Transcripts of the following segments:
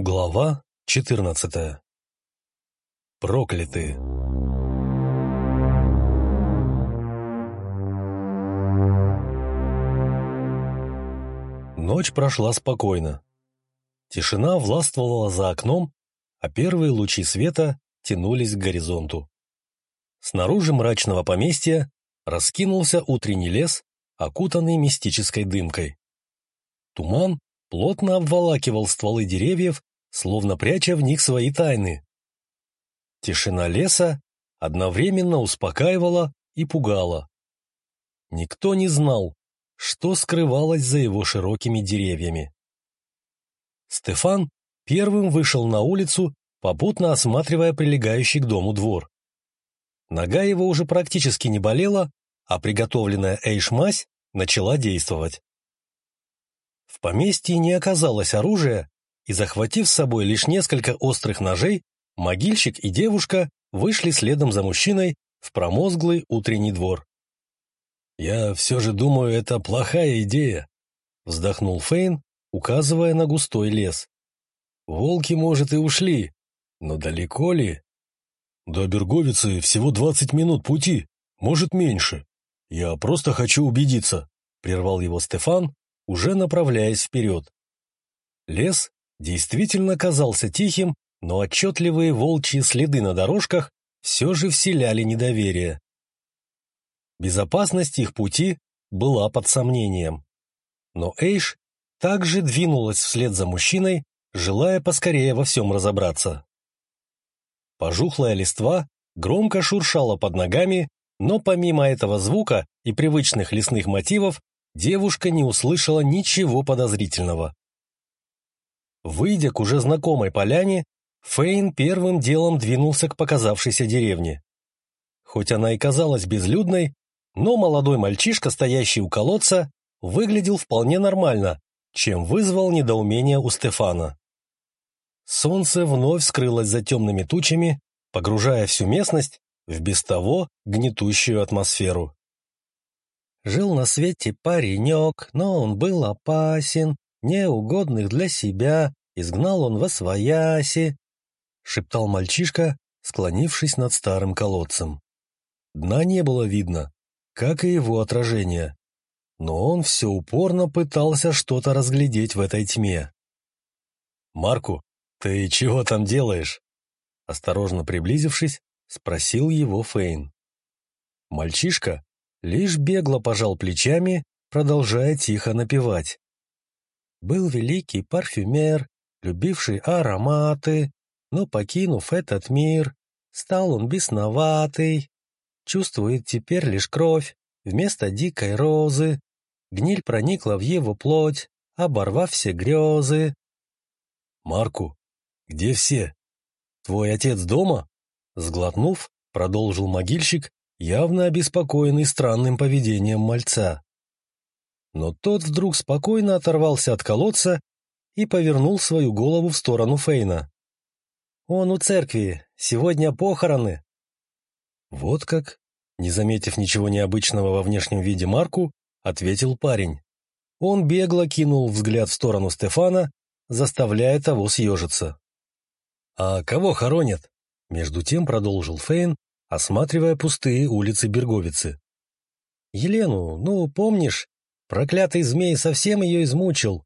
Глава 14 Прокляты Ночь прошла спокойно. Тишина властвовала за окном, а первые лучи света тянулись к горизонту. Снаружи мрачного поместья раскинулся утренний лес, окутанный мистической дымкой. Туман плотно обволакивал стволы деревьев, словно пряча в них свои тайны. Тишина леса одновременно успокаивала и пугала. Никто не знал, что скрывалось за его широкими деревьями. Стефан первым вышел на улицу, попутно осматривая прилегающий к дому двор. Нога его уже практически не болела, а приготовленная эйш-мазь начала действовать. В поместье не оказалось оружия, и, захватив с собой лишь несколько острых ножей, могильщик и девушка вышли следом за мужчиной в промозглый утренний двор. «Я все же думаю, это плохая идея», — вздохнул Фейн, указывая на густой лес. «Волки, может, и ушли, но далеко ли?» «До Берговицы всего двадцать минут пути, может, меньше. Я просто хочу убедиться», — прервал его Стефан, уже направляясь вперед. Лес действительно казался тихим, но отчетливые волчьи следы на дорожках все же вселяли недоверие. Безопасность их пути была под сомнением. Но Эйш также двинулась вслед за мужчиной, желая поскорее во всем разобраться. Пожухлая листва громко шуршала под ногами, но помимо этого звука и привычных лесных мотивов, девушка не услышала ничего подозрительного. Выйдя к уже знакомой поляне, Фейн первым делом двинулся к показавшейся деревне. Хоть она и казалась безлюдной, но молодой мальчишка, стоящий у колодца, выглядел вполне нормально, чем вызвал недоумение у Стефана. Солнце вновь скрылось за темными тучами, погружая всю местность в без того гнетущую атмосферу. Жил на свете паренек, но он был опасен, неугодных для себя, изгнал он во свояси, — шептал мальчишка, склонившись над старым колодцем. Дна не было видно, как и его отражение, но он все упорно пытался что-то разглядеть в этой тьме. «Марку, ты чего там делаешь?» Осторожно приблизившись, спросил его Фейн. Мальчишка лишь бегло пожал плечами, продолжая тихо напевать. Был великий парфюмер, любивший ароматы, но, покинув этот мир, стал он бесноватый. Чувствует теперь лишь кровь вместо дикой розы. Гниль проникла в его плоть, оборвав все грезы. «Марку, где все? Твой отец дома?» Сглотнув, продолжил могильщик, явно обеспокоенный странным поведением мальца. Но тот вдруг спокойно оторвался от колодца и повернул свою голову в сторону Фейна. «Он у церкви. Сегодня похороны». «Вот как?» Не заметив ничего необычного во внешнем виде Марку, ответил парень. Он бегло кинул взгляд в сторону Стефана, заставляя того съежиться. «А кого хоронят?» Между тем продолжил Фейн, осматривая пустые улицы Берговицы. «Елену, ну, помнишь, проклятый змей совсем ее измучил».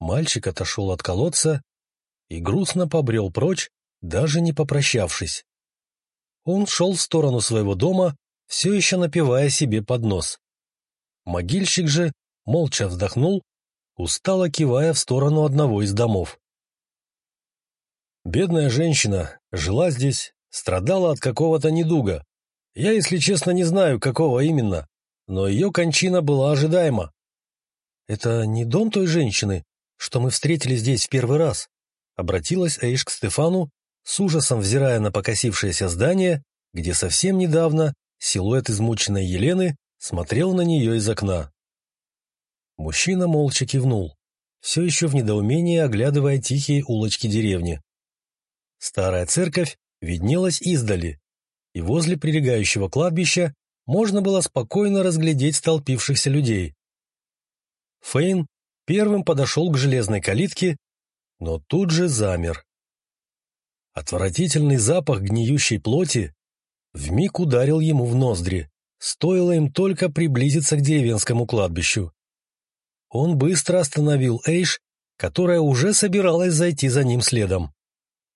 Мальчик отошел от колодца и грустно побрел прочь, даже не попрощавшись. Он шел в сторону своего дома, все еще напивая себе под нос. Могильщик же молча вздохнул, устало кивая в сторону одного из домов. Бедная женщина жила здесь, страдала от какого-то недуга. Я, если честно, не знаю, какого именно, но ее кончина была ожидаема. «Это не дом той женщины, что мы встретили здесь в первый раз?» Обратилась Эйш к Стефану, с ужасом взирая на покосившееся здание, где совсем недавно силуэт измученной Елены смотрел на нее из окна. Мужчина молча кивнул, все еще в недоумении оглядывая тихие улочки деревни. Старая церковь виднелась издали, и возле прилегающего кладбища можно было спокойно разглядеть столпившихся людей. Фейн первым подошел к железной калитке но тут же замер. Отвратительный запах гниющей плоти вмиг ударил ему в ноздри, стоило им только приблизиться к деревенскому кладбищу. Он быстро остановил Эйш, которая уже собиралась зайти за ним следом.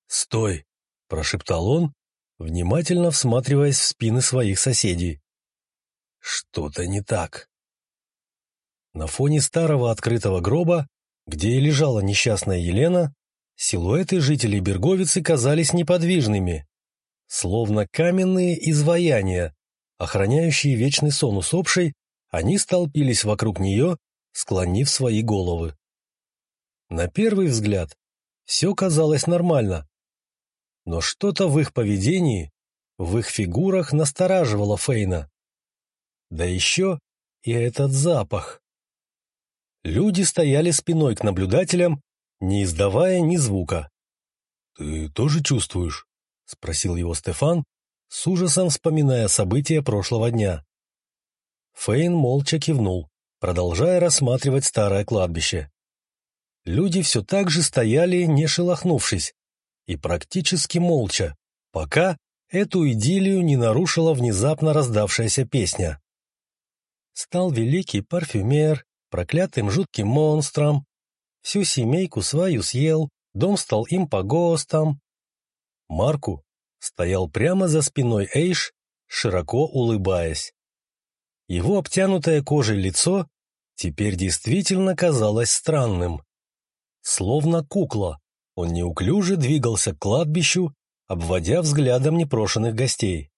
«Стой!» — прошептал он, внимательно всматриваясь в спины своих соседей. «Что-то не так». На фоне старого открытого гроба, где и лежала несчастная Елена, Силуэты жителей Берговицы казались неподвижными, словно каменные изваяния, охраняющие вечный сон усопшей, они столпились вокруг нее, склонив свои головы. На первый взгляд все казалось нормально, но что-то в их поведении, в их фигурах настораживало Фейна. Да еще и этот запах. Люди стояли спиной к наблюдателям, не издавая ни звука. «Ты тоже чувствуешь?» — спросил его Стефан, с ужасом вспоминая события прошлого дня. Фейн молча кивнул, продолжая рассматривать старое кладбище. Люди все так же стояли, не шелохнувшись, и практически молча, пока эту идиллию не нарушила внезапно раздавшаяся песня. Стал великий парфюмер, проклятым жутким монстром, всю семейку свою съел, дом стал им по ГОСТам. Марку стоял прямо за спиной Эйш, широко улыбаясь. Его обтянутое кожей лицо теперь действительно казалось странным. Словно кукла, он неуклюже двигался к кладбищу, обводя взглядом непрошенных гостей.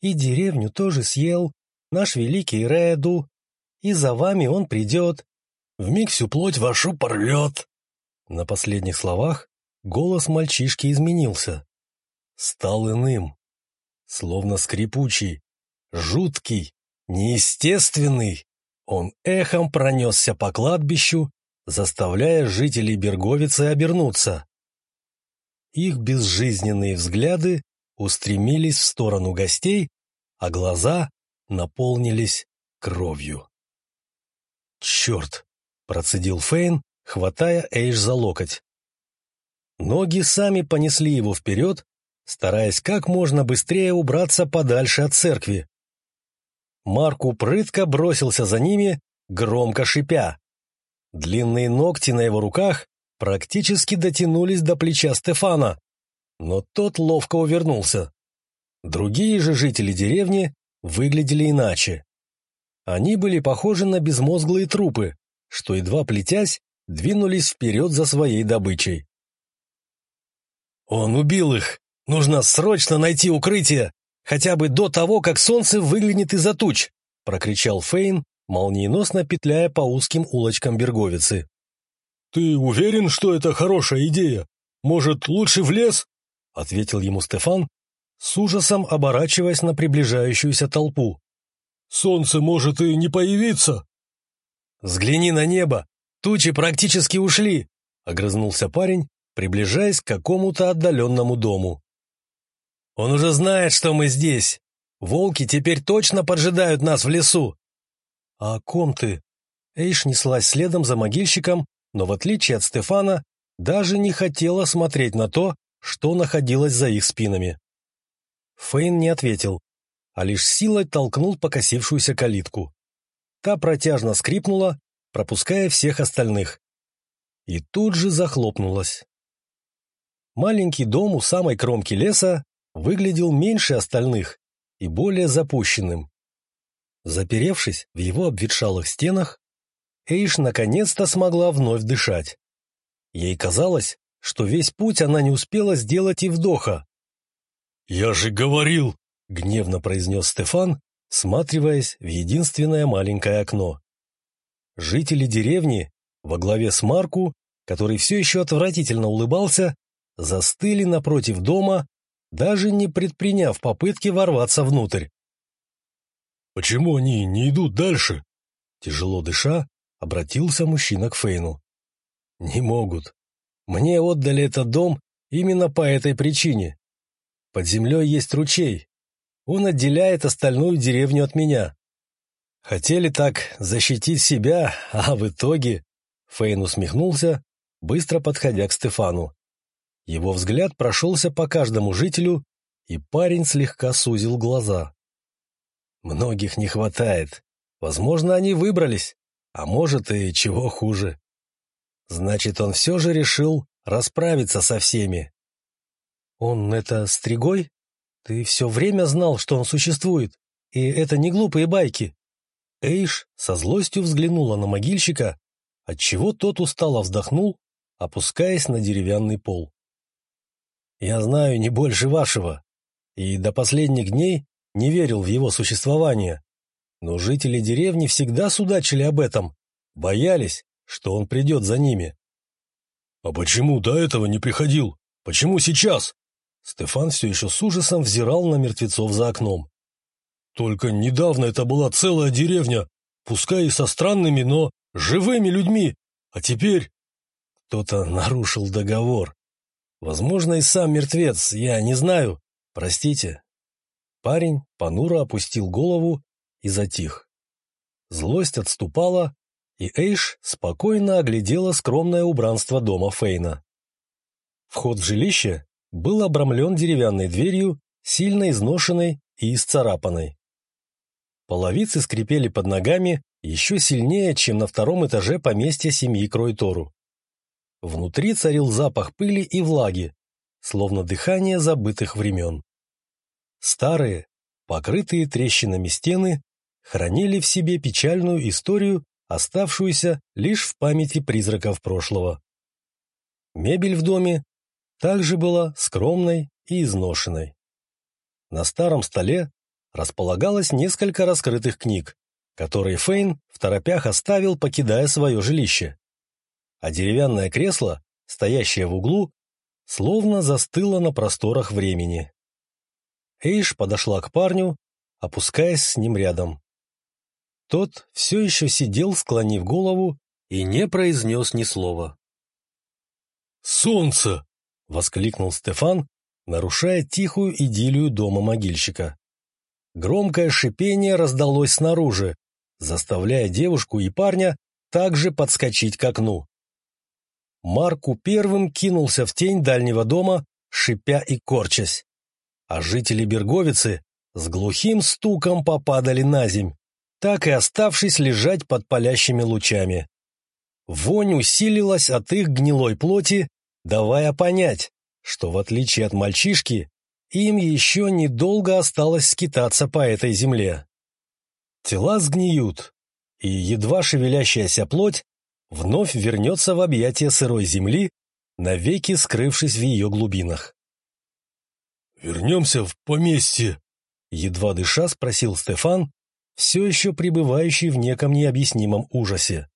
«И деревню тоже съел, наш великий Реду, и за вами он придет, вмиг всю плоть вашу порвет. На последних словах голос мальчишки изменился. Стал иным, словно скрипучий, жуткий, неестественный. Он эхом пронесся по кладбищу, заставляя жителей Берговицы обернуться. Их безжизненные взгляды устремились в сторону гостей, а глаза наполнились кровью. Черт! Процедил Фейн, хватая Эйш за локоть. Ноги сами понесли его вперед, стараясь как можно быстрее убраться подальше от церкви. Марку прытко бросился за ними, громко шипя. Длинные ногти на его руках практически дотянулись до плеча Стефана, но тот ловко увернулся. Другие же жители деревни выглядели иначе. Они были похожи на безмозглые трупы, что, едва плетясь, двинулись вперед за своей добычей. «Он убил их! Нужно срочно найти укрытие, хотя бы до того, как солнце выглянет из-за туч!» — прокричал Фейн, молниеносно петляя по узким улочкам Берговицы. «Ты уверен, что это хорошая идея? Может, лучше в лес?» — ответил ему Стефан, с ужасом оборачиваясь на приближающуюся толпу. «Солнце может и не появиться!» «Взгляни на небо! Тучи практически ушли!» — огрызнулся парень, приближаясь к какому-то отдаленному дому. «Он уже знает, что мы здесь. Волки теперь точно поджидают нас в лесу!» «А о ком ты?» Эйш неслась следом за могильщиком, но в отличие от Стефана, даже не хотела смотреть на то, что находилось за их спинами. Фейн не ответил, а лишь силой толкнул покосившуюся калитку. Та протяжно скрипнула, пропуская всех остальных. И тут же захлопнулась. Маленький дом у самой кромки леса выглядел меньше остальных и более запущенным. Заперевшись в его обветшалых стенах, Эйш наконец-то смогла вновь дышать. Ей казалось, что весь путь она не успела сделать и вдоха. «Я же говорил!» — гневно произнес Стефан, всматриваясь в единственное маленькое окно. Жители деревни, во главе с Марку, который все еще отвратительно улыбался, застыли напротив дома, даже не предприняв попытки ворваться внутрь. «Почему они не идут дальше?» Тяжело дыша, обратился мужчина к Фейну. «Не могут. Мне отдали этот дом именно по этой причине. Под землей есть ручей, он отделяет остальную деревню от меня. Хотели так защитить себя, а в итоге...» Фейн усмехнулся, быстро подходя к Стефану. Его взгляд прошелся по каждому жителю, и парень слегка сузил глаза. Многих не хватает. Возможно, они выбрались, а может и чего хуже. Значит, он все же решил расправиться со всеми. Он это Стригой? Ты все время знал, что он существует, и это не глупые байки. Эйш со злостью взглянула на могильщика, отчего тот устало вздохнул, опускаясь на деревянный пол. «Я знаю не больше вашего, и до последних дней не верил в его существование, но жители деревни всегда судачили об этом, боялись, что он придет за ними». «А почему до этого не приходил? Почему сейчас?» Стефан все еще с ужасом взирал на мертвецов за окном. «Только недавно это была целая деревня, пускай и со странными, но живыми людьми, а теперь...» Кто-то нарушил договор. Возможно, и сам мертвец, я не знаю. Простите. Парень понуро опустил голову и затих. Злость отступала, и Эйш спокойно оглядела скромное убранство дома Фейна. Вход в жилище был обрамлен деревянной дверью, сильно изношенной и исцарапанной. Половицы скрипели под ногами еще сильнее, чем на втором этаже поместья семьи Кройтору. Внутри царил запах пыли и влаги, словно дыхание забытых времен. Старые, покрытые трещинами стены, хранили в себе печальную историю, оставшуюся лишь в памяти призраков прошлого. Мебель в доме также была скромной и изношенной. На старом столе располагалось несколько раскрытых книг, которые Фейн в торопях оставил, покидая свое жилище. А деревянное кресло, стоящее в углу, словно застыло на просторах времени. Эйш подошла к парню, опускаясь с ним рядом. Тот все еще сидел, склонив голову, и не произнес ни слова. «Солнце!» — воскликнул Стефан, нарушая тихую идиллию дома могильщика. Громкое шипение раздалось снаружи, заставляя девушку и парня также подскочить к окну. Марку первым кинулся в тень дальнего дома, шипя и корчась. А жители Берговицы с глухим стуком попадали на земь, так и оставшись лежать под палящими лучами. Вонь усилилась от их гнилой плоти, давая понять, что в отличие от мальчишки, им еще недолго осталось скитаться по этой земле. Тела сгниют, и едва шевелящаяся плоть вновь вернется в объятия сырой земли, навеки скрывшись в ее глубинах. «Вернемся в поместье», — едва дыша спросил Стефан, все еще пребывающий в неком необъяснимом ужасе.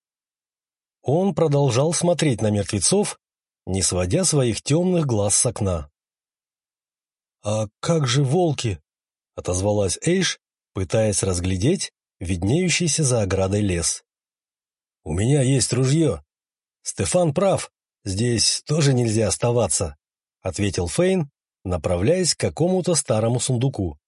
Он продолжал смотреть на мертвецов, не сводя своих темных глаз с окна. «А как же волки?» — отозвалась Эйш, пытаясь разглядеть виднеющийся за оградой лес. «У меня есть ружье. Стефан прав, здесь тоже нельзя оставаться», — ответил Фейн, направляясь к какому-то старому сундуку.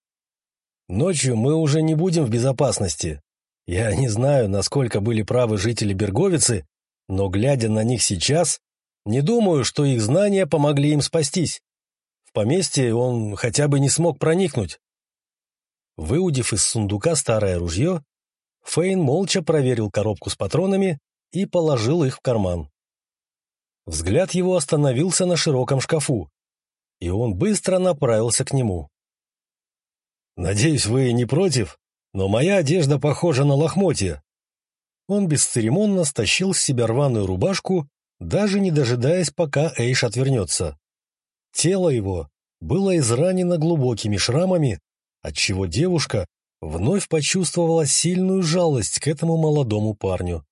«Ночью мы уже не будем в безопасности. Я не знаю, насколько были правы жители Берговицы, но, глядя на них сейчас, не думаю, что их знания помогли им спастись. В поместье он хотя бы не смог проникнуть. Выудив из сундука старое ружье, Фейн молча проверил коробку с патронами и положил их в карман. Взгляд его остановился на широком шкафу, и он быстро направился к нему. «Надеюсь, вы не против, но моя одежда похожа на лохмотья». Он бесцеремонно стащил с себя рваную рубашку даже не дожидаясь, пока Эйш отвернется. Тело его было изранено глубокими шрамами, отчего девушка вновь почувствовала сильную жалость к этому молодому парню.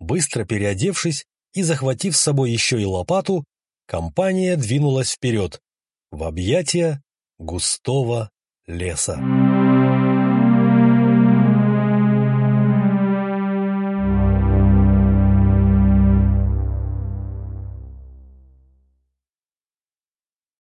Быстро переодевшись и захватив с собой еще и лопату, компания двинулась вперед, в объятия густого леса.